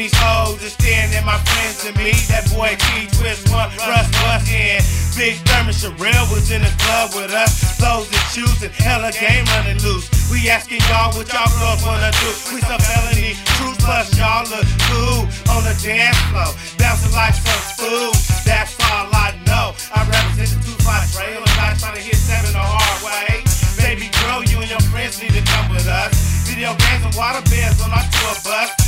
these hoes is staring my friends and me. That boy T Twist one, Russ Bus in. Big Thurman Sherrill was in the club with us. Those that choosing, hella game running loose. We asking y'all what y'all girls wanna do. We some felony truth plus y'all look cool on the dance floor. Bouncing like some food. That's all I know. I represent the two five trail and I'm trying to hit seven the hard way. Baby girl, you and your friends need to come with us. Video games and water beds on our tour bus.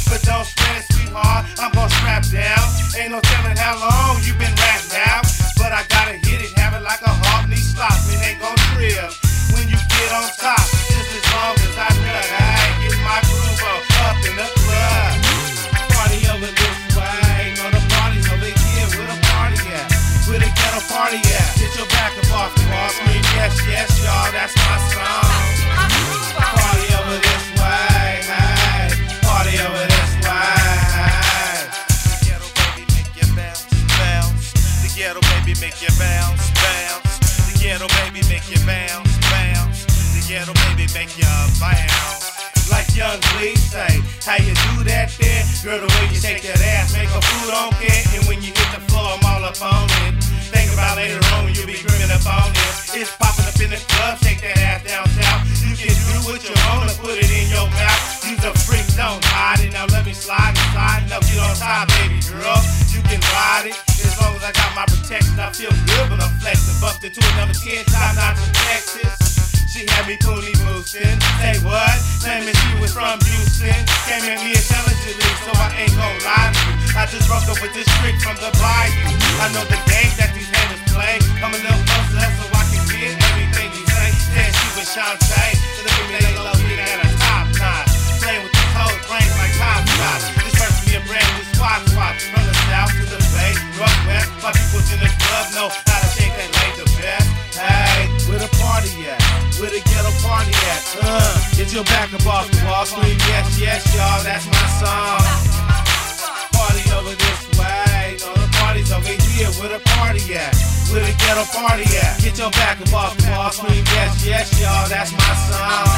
Yes, yes, y'all. That's my song. Party over this way. Hey. Party over this way. The ghetto baby make you bounce, bounce. The ghetto baby make you bounce, bounce. The ghetto baby make you bounce, bounce. The ghetto baby make you bounce. Like young Lee say, how you do that there? Girl, the way you shake that ass, make a fool don't care. And when you hit the floor, I'm all up on it. Think about later on when you be gripping up on it. It's popping when I'm flexing. Bumped into another 10 times out from Texas. She had me pony boosting. Say what? Claiming she was from Houston. Came at me intelligently, so I ain't gon' lie to you. I just broke up with this trick from the bayou. I know the game that these haters play. Come a little closer so I can get everything you say. Said she was Shantae. Where the ghetto party at? Uh, get your back up off the wall. Scream yes, yes, y'all. That's my song. Party over this way. No, the party's over here. Where the party at? Where the ghetto party at? Get your back up off the wall. Scream yes, yes, y'all. That's my song.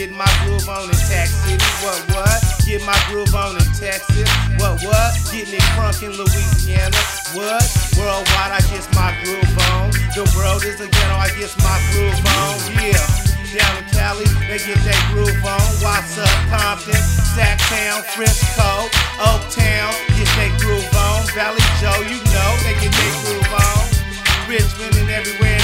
Get my groove on in Texas. What, what? Get my groove on in Texas. What, what? Getting it crunk in Louisiana. What? Worldwide, I get my groove on. The world is a ghetto, I get my groove on. Yeah. Down in Cali, they get that groove on. What's up, Compton, Sacktown, Frisco, Oaktown, get that groove on. Valley Joe, you know they get that groove on. Richmond and everywhere